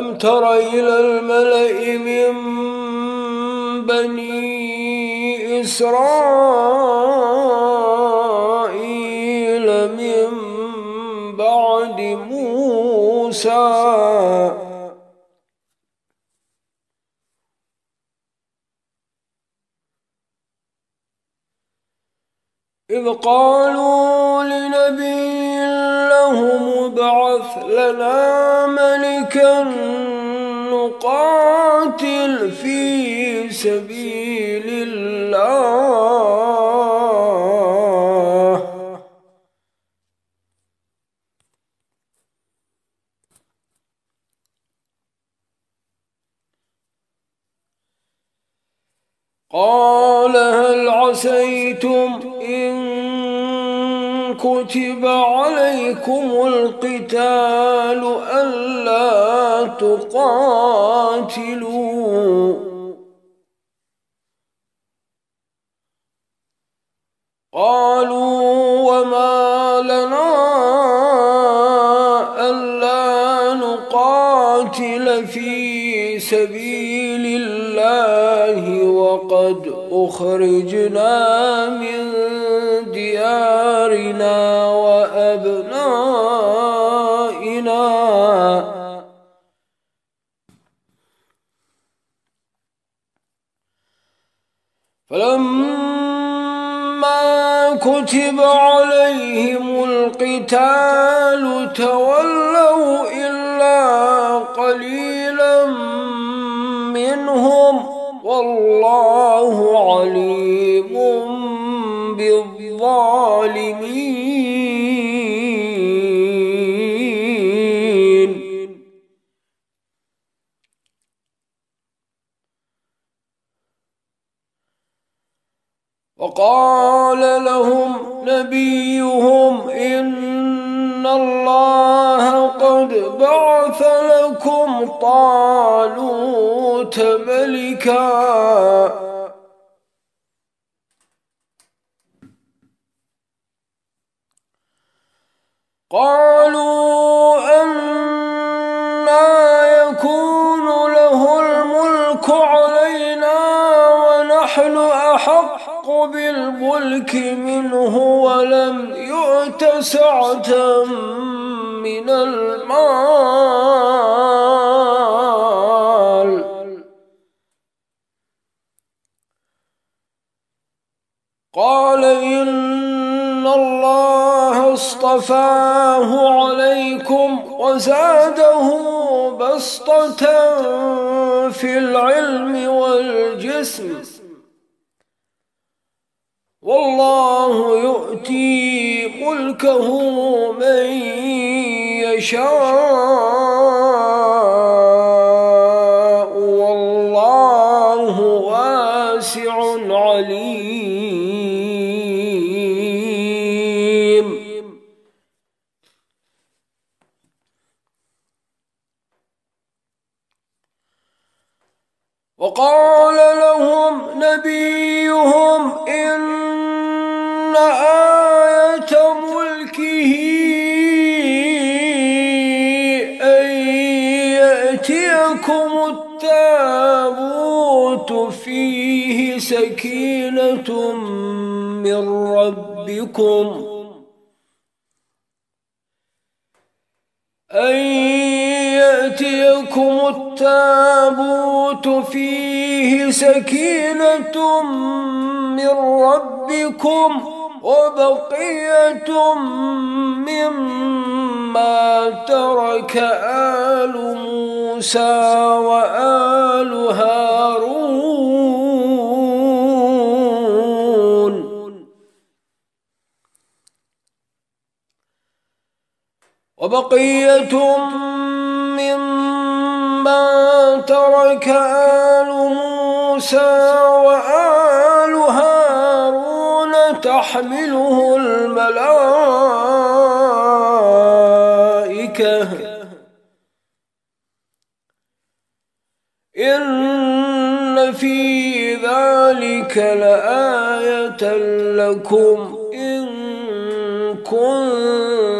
ألم تر إلى الملأ من بني إسرائيل من بعد موسى إذ قالوا لنبي له مبعث لنا ملكا نقاتل في سبيل الله. قال هل عسيتم إن كتب عليكم القتال ألا تقاتلوا قالوا وما لنا ألا نقاتل في سبيل الله وقد أخرجنا من ديارنا وأبنائنا. فلما كتب عليهم القتال تولوا إلا قليلا منهم. والله عليم بالظالمين. وقال لهم نبيهم إن الله قد بعث لكم طالوت ملكا قالوا بالملك منه ولم يؤت سعة من المال. قال إن الله اصطفاه عليكم وزاده بسطة في العلم والجسم. والله يؤتي ملكه من يشاء. من ربكم وبقية مما ترك آل موسى وآل هارون. وبقية مما ترك آل موسى وآل هارون تحمله الملائكة. إن في ذلك لآية لكم إن كنتم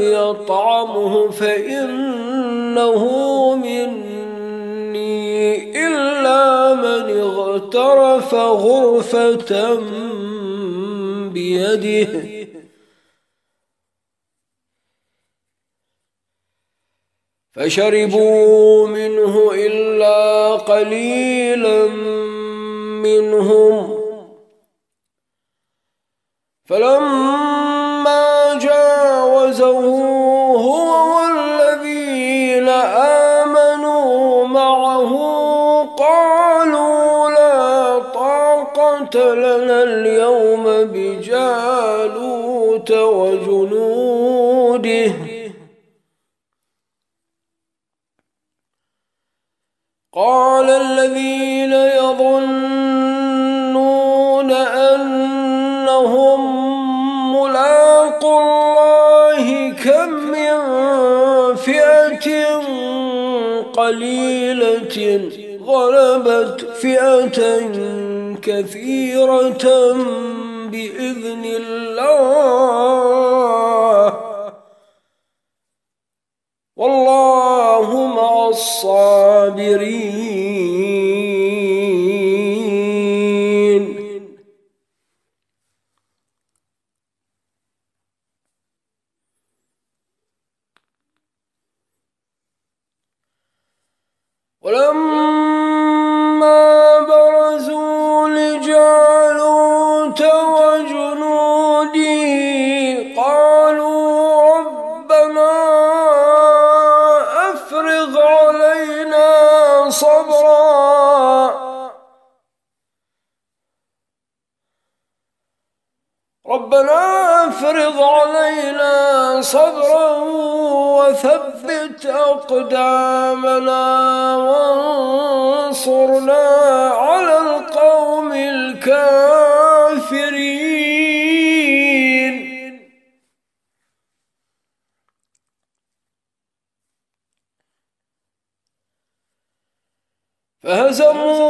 يطعمه فإنه مني إلا من اغترف غرفة بيده. فشربوا منه إلا قليلا منهم. فلما بجالوت وجنوده. قال الذين يظنون أنهم ملاقوا الله كم من فئة قليلة غلبت فئة كثيرة بإذن الله. وانصرنا على القوم الكافرين. فهزموهم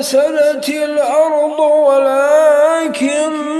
لفسدت الأرض ولكن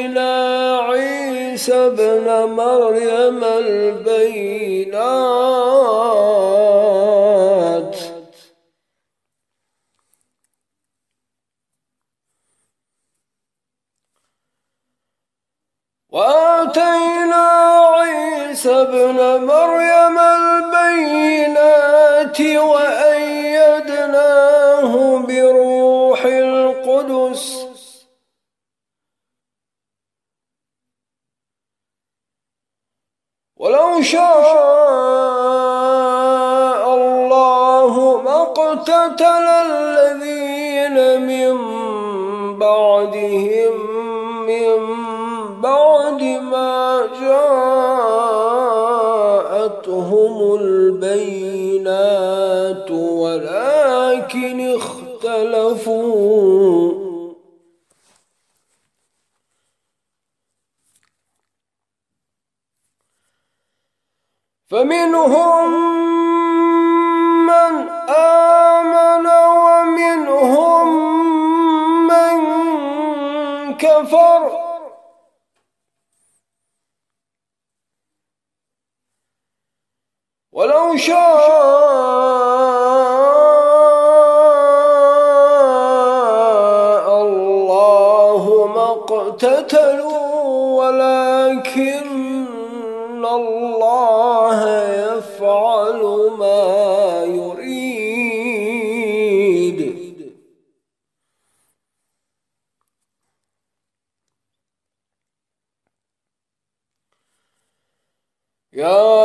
عيسى ابن مريم البينات. وآتينا عيسى ابن مريم البينات وأيدناه ولو شاء الله ما اقتتل الذين من بعدهم من فمنهم من آمن ومنهم من كفر. ولو شاء الله ما اقتتلوا يفعل ما يريد. يا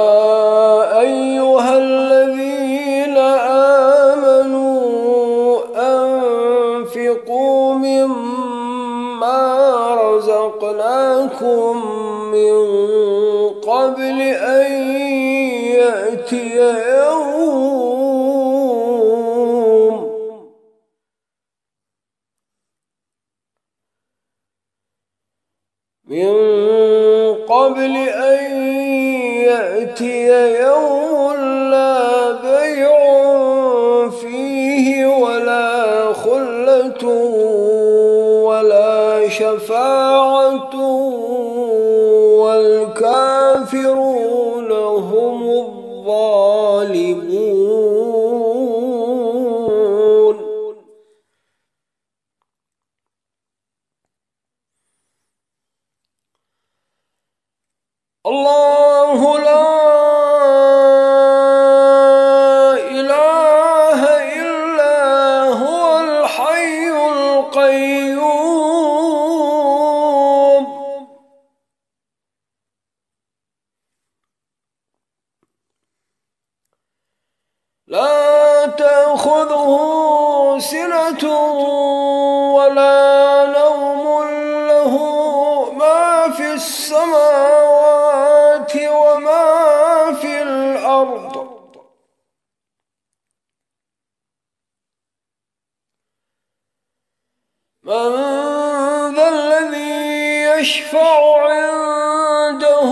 من ذا الذي يشفع عنده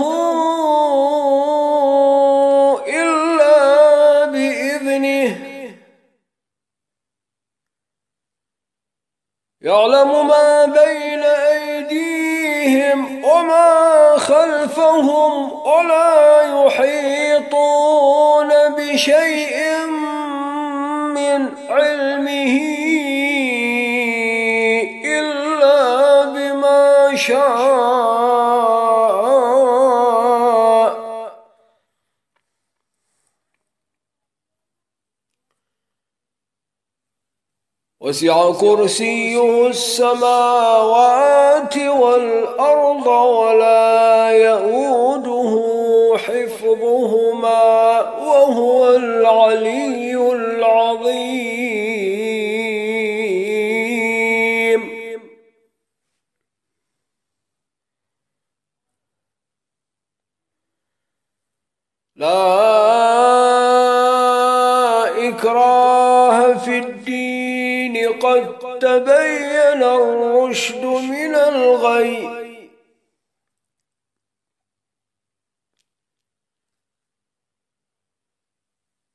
إلا بإذنه. يعلم ما بين أيديهم وما خلفهم ولا يحيطون بشيء. بما شاء وسع كرسيه السماوات والأرض ولا يؤوده حفظهما وهو العلي العظيم.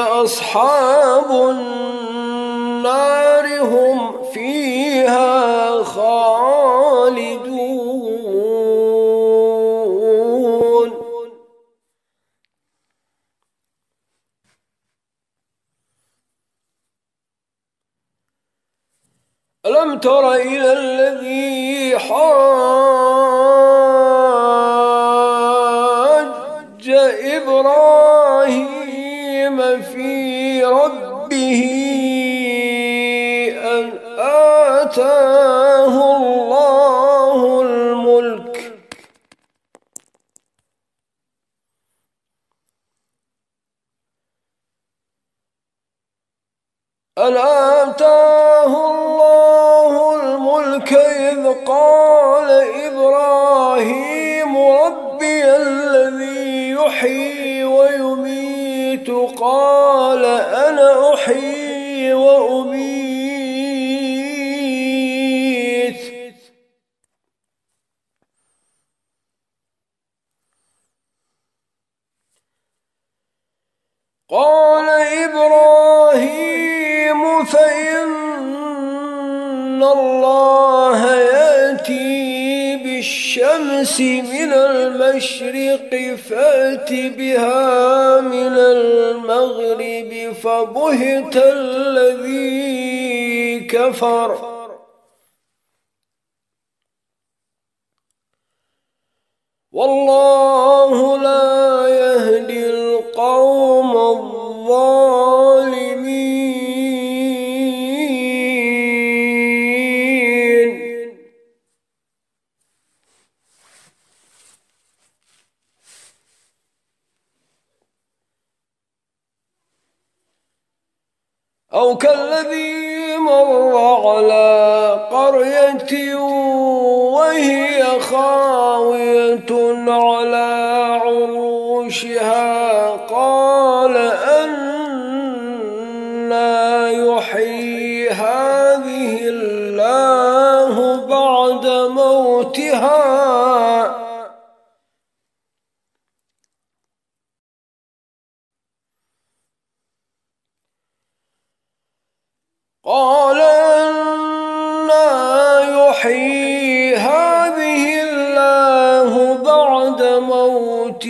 أصحاب النار هم فيها خالدون. ألم تر إلى الذي حاج أن آتاه الله الملك إذ قال إبراهيم ربي الذي يحيي ويميت قال أنا أحيي فبهت الذي كفر. أو كالذي مر على قرية وهي خاوية على عروشها.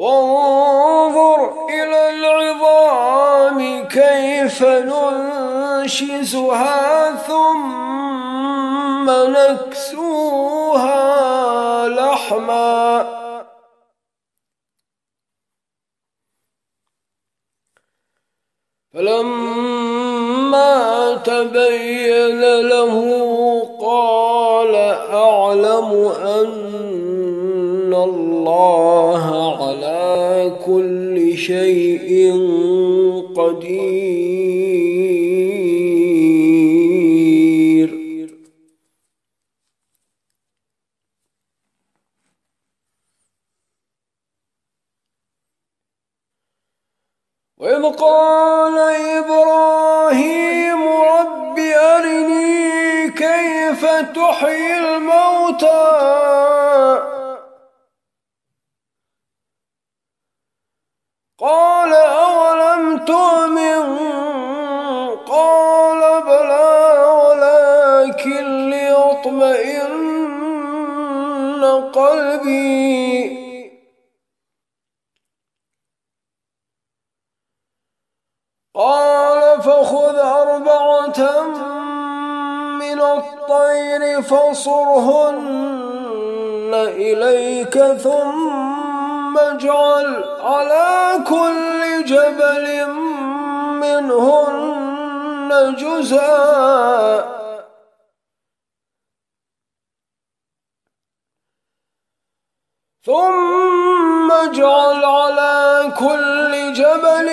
وانظر إلى العظام كيف ننشزها ثم نكسوها قدير وإذ قال إبراهيم رب أرني كيف تحيي الموتى. قال أولم تؤمن الطير فصرهن إليك ثم اجعل على كل جبل منهن جزءا ثم اجعل على كل جبل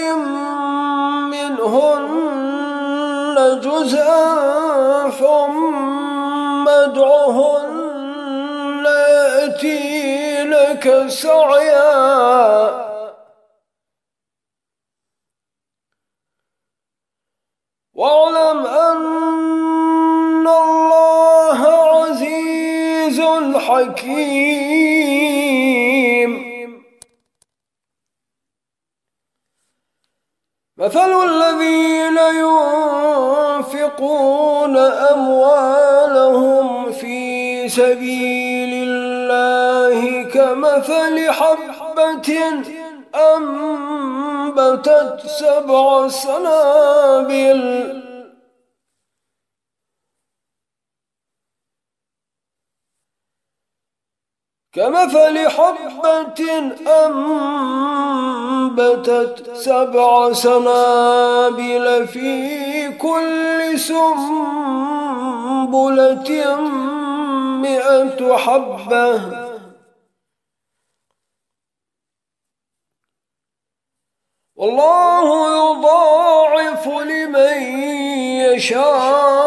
منهن جزءا سعيا. واعلم أن الله عزيز حكيم. مثل الذين ينفقون أموالهم في سبيل كمثل أنبتت سبع سنابل. كمثل حبة أنبتت سبع سنابل في كل سنبلة مئة حبة. والله يضاعف لمن يشاء.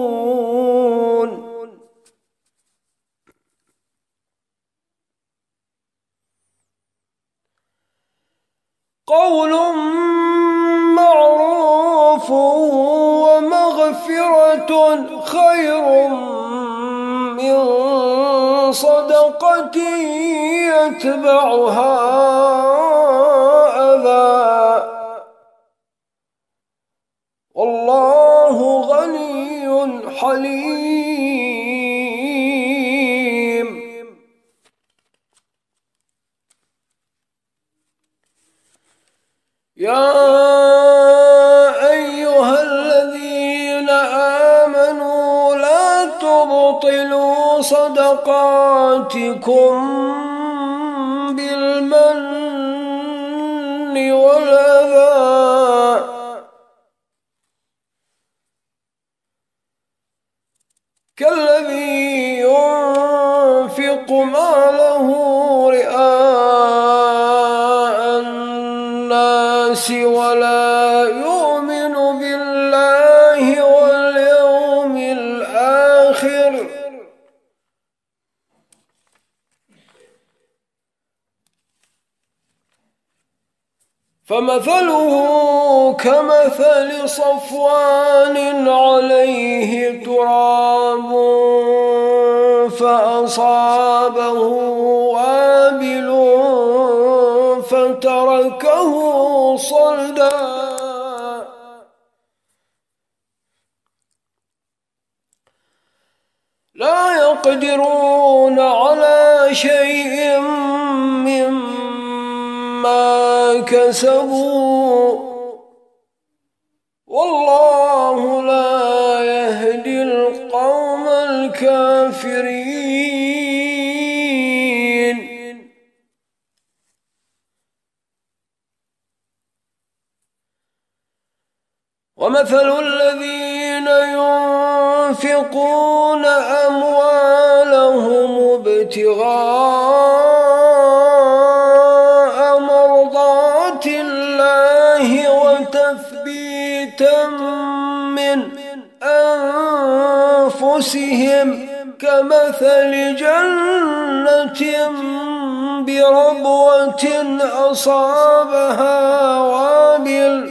التي يتبعها أذى. والله غني حليم. يا صدقاتكم فمثله كمثل صفوان عليه تراب فأصابه وابل فتركه صلدا. لا يقدرون على شيء مما كسبوا. والله لا يهدي القوم الكافرين. ومثل الذين ينفقون أموالهم ابتغاء الله وتثبيتا من أنفسهم كمثل جنة بربوة أصابها وابل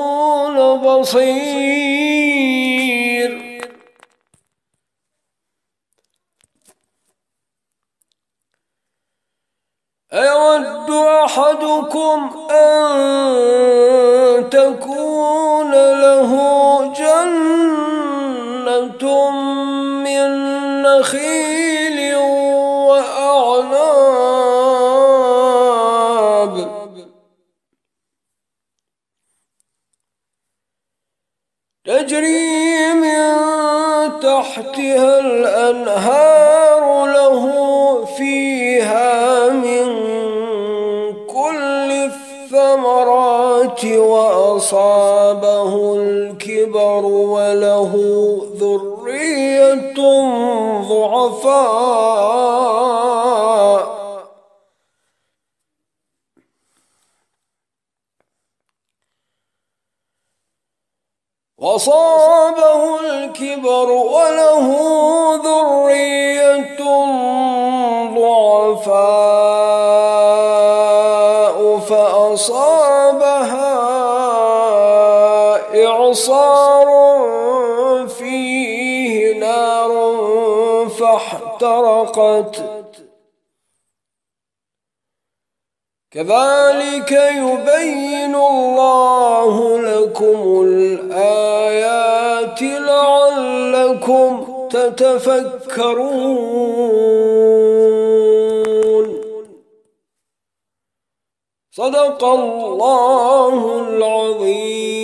بصير أيود أحدكم أن تكون له جنة من نخيل؟ تحتها الأنهار له فيها من كل الثمرات وأصابه الكبر وله ذرية ضعفاء. وصابه الكبر وله ذرية ضعفاء فأصابها إعصار فيه نار فاحترقت كذلك يبين الله لكم الآيات لعلكم تتفكرون. صدق الله العظيم.